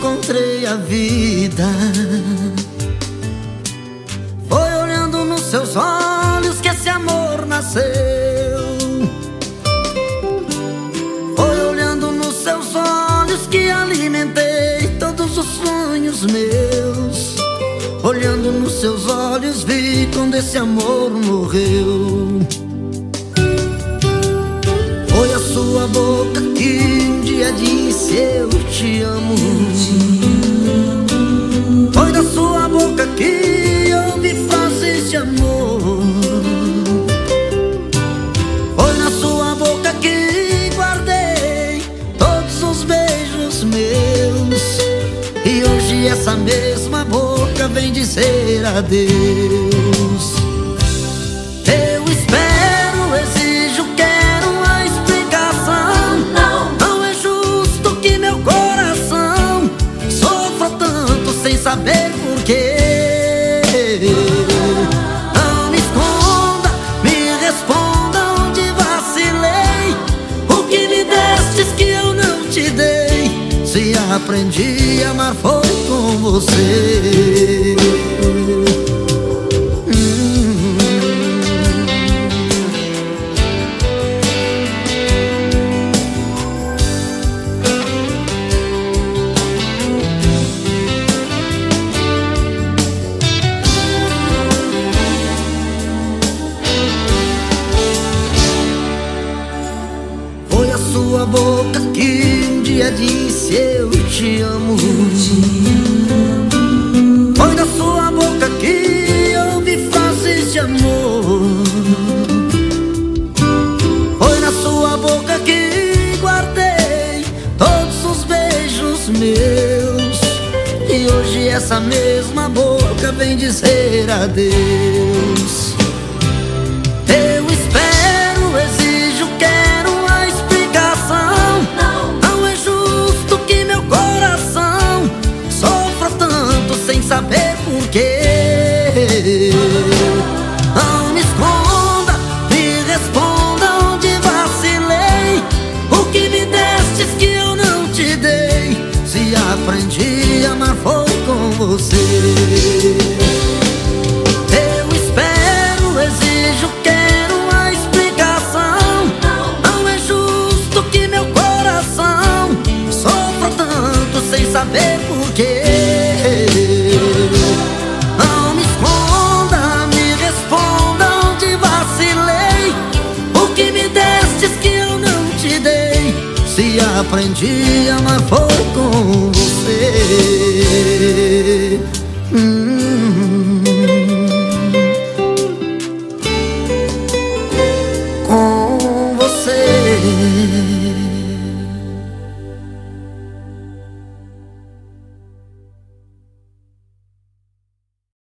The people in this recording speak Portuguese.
encontrei a vida. Foi olhando nos seus olhos que esse amor nasceu. Foi olhando nos seus olhos que alimentei todos os sonhos meus. Olhando nos seus olhos vi quando esse amor morreu. Foi a sua boca que te amo. Foi da sua boca que ouvi frases de amor. Foi na sua boca que guardei todos os beijos meus. E hoje essa mesma boca vem dizer adeus. Não me esconda, me responda onde vacilei. O que me destes que eu não te dei. Se aprendi a amar foi com você. Sua boca que um dia disse eu te amo. Foi da sua boca que ouvi frases de amor. Foi na sua boca que guardei todos os beijos meus. E hoje essa mesma boca vem dizer adeus. Aprendi a amar foi com você. Eu espero, exijo, quero uma explicação. Não é justo que meu coração sofra tanto sem saber porquê. Se aprendi a amar foi com você. Hum.